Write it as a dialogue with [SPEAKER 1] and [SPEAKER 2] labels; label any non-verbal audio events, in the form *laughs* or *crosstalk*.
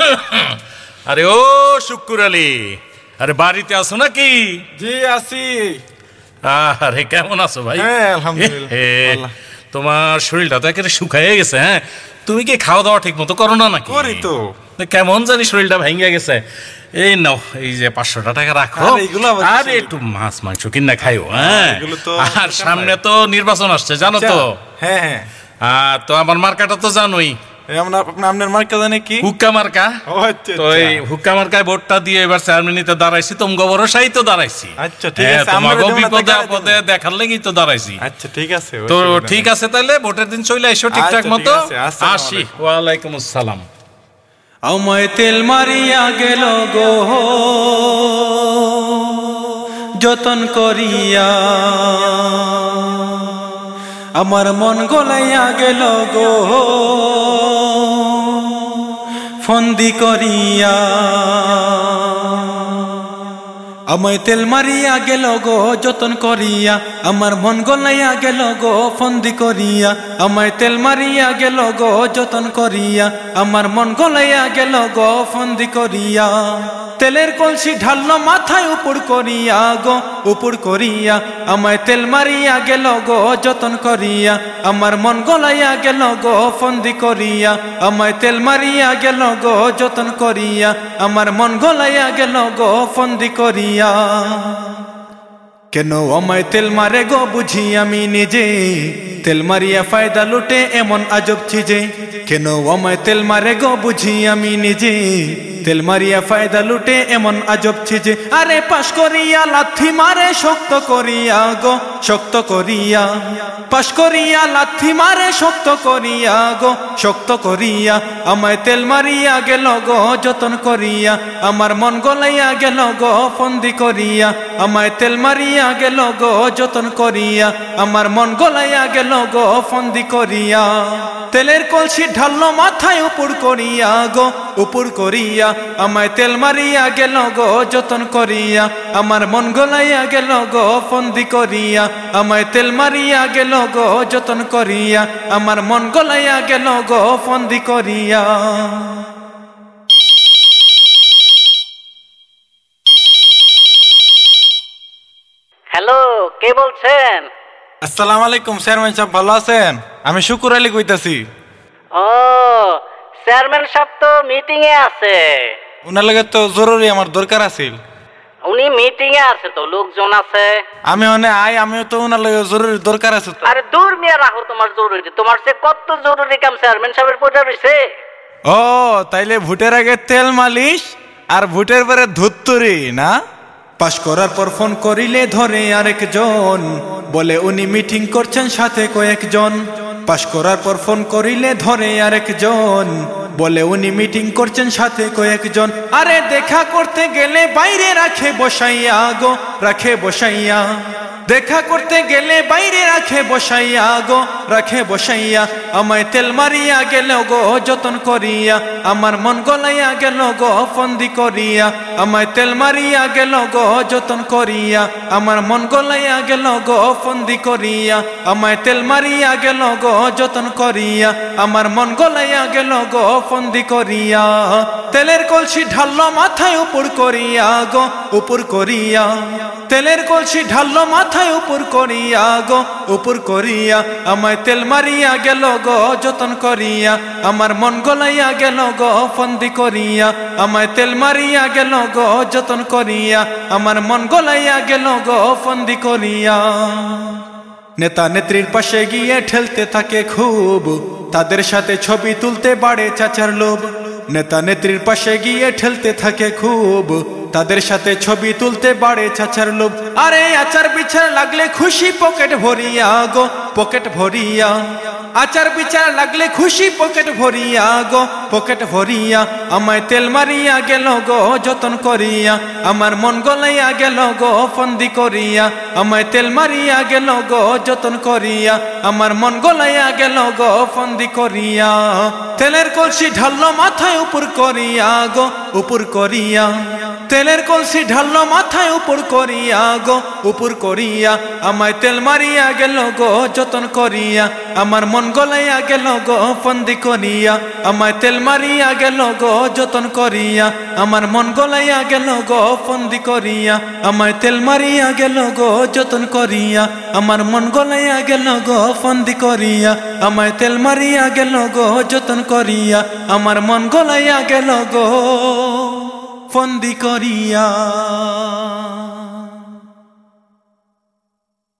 [SPEAKER 1] *laughs* আরে ও শুক্কুর আলী আরে বাড়িতে আছো নাকি?
[SPEAKER 2] জি আসি
[SPEAKER 1] আরে কেমন আছো ভাই?
[SPEAKER 2] হ্যাঁ, আলহামদুলিল্লাহ।
[SPEAKER 1] তোমার শরীরটা তো একেবারে শুকাইয়ে গেছে হ্যাঁ? তুমি কি খাওয়া দাওয়া ঠিক মতো করো না নাকি?
[SPEAKER 2] করি তো।
[SPEAKER 1] কেমন জানি শরীরটা ভেঙে গেছে। এই নাও এই যে পাঁচশোটা টাকা রাখো।
[SPEAKER 2] আরে,
[SPEAKER 1] আর একটু মাছ মাংস কিনা খাইও হ্যাঁ? আর সামনে তো নির্বাচন আসছে জানো তো?
[SPEAKER 2] হ্যাঁ হ্যাঁ।
[SPEAKER 1] আর তো আমার মার্কাটা তো জানোই
[SPEAKER 2] আপনার মার্কা জানে কি?
[SPEAKER 1] হুক্কা মার্কা?
[SPEAKER 2] আচ্ছা
[SPEAKER 1] তো এই হুক্কা মার্কায় ভোটটা দিয়ে এবার চেয়ারম্যানিতে দাঁড়াইছি তোমগো ভরসাই তো দাঁড়াইছি।
[SPEAKER 2] আচ্ছা, ঠিক
[SPEAKER 1] হ্যাঁ,
[SPEAKER 2] আছে, না,
[SPEAKER 1] বিপদে আপদে দেখার লেগেই তো দাঁড়াইছি।
[SPEAKER 2] আচ্ছা ঠিক আছে
[SPEAKER 1] তো ঠিক আছে তাহলে ভোটের দিন চলে এসো ঠিকঠাক
[SPEAKER 2] আচ্ছা,
[SPEAKER 1] মতো। আসি। ওয়ালাইকুম আসসালাম।
[SPEAKER 3] আমায় তেল মারিয়া গেল গো। যতন করিয়া আমার মন গলাইয়া গেল গো। ফন্দি করিয়া আমায় তেল মারিয়া গেল গো যতন করিয়া আমার মন গলাইয়া গেল গো, ফন্দি করিয়া। আমায় তেল মারিয়া গেল গো, যতন করিয়া। আমার মন গলাইয়া গেল গো, ফন্দি করিয়া। তেলের কলসি ঢাললো মাথায় উপর করিয়া গো, উপর করিয়া। আমায় তেল মারিয়া গেল গো, যতন করিয়া। আমার মন গলাইয়া গেল গো, ফন্দি করিয়া। আমায় তেল মারিয়া গেল গো, যতন করিয়া। আমার মন গলাইয়া গেল গো, ফন্দি করিয়া। কেন আমায় তেল মারে গো বুঝি আমি নিজে? তেল মারিয়া ফায়দা লুটে এমন আজব চিজে কেন আমায় তেল মারে গো বুঝি আমি নিজে? তেল মারিয়া ফায়দা লুটে এমন আজব চিজে আরে পাশ করিয়া লাথি মারে, শক্ত করিয়া গো, শক্ত করিয়া। পাশ করিয়া লাথি মারে, শক্ত করিয়া গো, শক্ত করিয়া। আমায় তেল মারিয়া গেল গো, যতন করিয়া। আমার মন গলাইয়া গেল গো, ফন্দি করিয়া। আমায় তেল মারিয়া গেল গো, যতন করিয়া। আমার মন গলাইয়া গেল গো, ফন্দি করিয়া। তেলের কলসি ঢাললো মাথায় উপর করিয়া গো উপর করিয়া। আমায় তেল মারিয়া গেল গো যতন করিয়া। আমার মন গলাইয়া গেল গো ফন্দি করিয়া। আমায় তেল মারিয়া গেল গো যতন করিয়া। আমার মন গলাইয়া গেল গো ফন্দি করিয়া।
[SPEAKER 4] হ্যালো কে বলছেন?
[SPEAKER 2] আসসালামু আলাইকুম চেয়ারম্যান সাহেব ভালো আছেন? আমি শুকুর আলী কইতাছি।
[SPEAKER 4] ও চেয়ারম্যান সাহেব তো মিটিং এ আছে।
[SPEAKER 2] ওনার লাগে তো জরুরি আমার দরকার আছিল।
[SPEAKER 4] উনি মিটিং এ আছে তো লোকজন আছে।
[SPEAKER 2] আমি মানে আই আমিও তো ওনার লাগে জরুরি দরকার আছে তো।
[SPEAKER 4] আরে দূর মিয়া রাখো তোমার জরুরি তোমার সে কত জরুরি কাম চেয়ারম্যান সাহেবের পয়সা রয়েছে
[SPEAKER 2] ও তাইলে ভোটের আগে তেল মালিশ আর ভোটের পরে ধুত্তুরি না?
[SPEAKER 3] পাশ করার পর ফোন করিলে ধরে আরেকজন বলে উনি মিটিং করছেন সাথে কয়েকজন। পাশ করার পর ফোন করিলে ধরে আরেকজন। বলে উনি মিটিং করছেন সাথে কয়েকজন। আরে দেখা করতে গেলে বাইরে রাখে বসাইয়া গো, রাখে বসাইয়া। দেখা করতে গেলে বাইরে রাখে বসাইয়া গো, রাখে বসাইয়া। আমায় তেল মারিয়া গেল গো, যতন করিয়া। আমার মন গলাইয়া গেল গো, ফন্দি করিয়া। আমায় তেল মারিয়া গেল গো, যতন করিয়া। আমার মন গলাইয়া গেল গো, ফন্দি করিয়া। আমায় তেল মারিয়া গেল গো, যতন করিয়া। আমার মন গলাইয়া গেল গো, ফন্দি করিয়া। তেলের কলসি ঢাললো মাথায় উপর করিয়া গো, উপর করিয়া। তেলের কলসি ঢাললো মাথায় উপর করিয়া গো, উপর করিয়া। আমায় তেল মারিয়া গেল গো, যতন করিয়া। আমার মন গলাইয়া গেল গো, ফন্দি করিয়া। আমায় তেল মারিয়া গেল গো, যতন করিয়া আমার মন গলাইয়া গেল গো, ফন্দি করিয়া। নেতা নেত্রীর পাশে গিয়ে ঠেলতে থাকে খুব, তাদের সাথে ছবি তুলতে বাড়ে চাচার লোভ। নেতা নেত্রীর পাশে গিয়ে ঠেলতে থাকে খুব তাদের সাথে ছবি তুলতে বাড়ে চাচার লোভ। আরে আচার বিচার লাগলে খুশি পকেট ভরিয়া গো, পকেট ভরিয়া। আচার বিচার লাগলে খুশি পকেট ভরিয়া গো, পকেট ভরিয়া। আমায় তেল মারিয়া গেল গো, যতন করিয়া। আমার মন গলাইয়া গেল গো, ফন্দি করিয়া। আমায় তেল মারিয়া গেল গো, যতন করিয়া। আমার মন গলাইয়া গেল গো, ফন্দি করিয়া। তেলের কলসি ঢাললো মাথায় উপর করিয়া গো, উপর করিয়া। তেলের কলসি ঢাললো মাথায় উপর করিয়া গো, উপর করিয়া। আমায় তেল মারিয়া গেল গো, যতন করিয়া। আমার মন গলাইয়া গেল গো, ফন্দি করিয়া। আমায় তেল মারিয়া গেল গো, যতন করিয়া। আমার মন গলাইয়া গেল গো, ফন্দি করিয়া। আমায় তেল মারিয়া গেল গো, যতন করিয়া। আমার মন গলাইয়া গেল গো, ফন্দি করিয়া। আমায় তেল মারিয়া গেল গো, যতন করিয়া। আমার মন গলাইয়া গেল গো। ফন্দি করিয়া।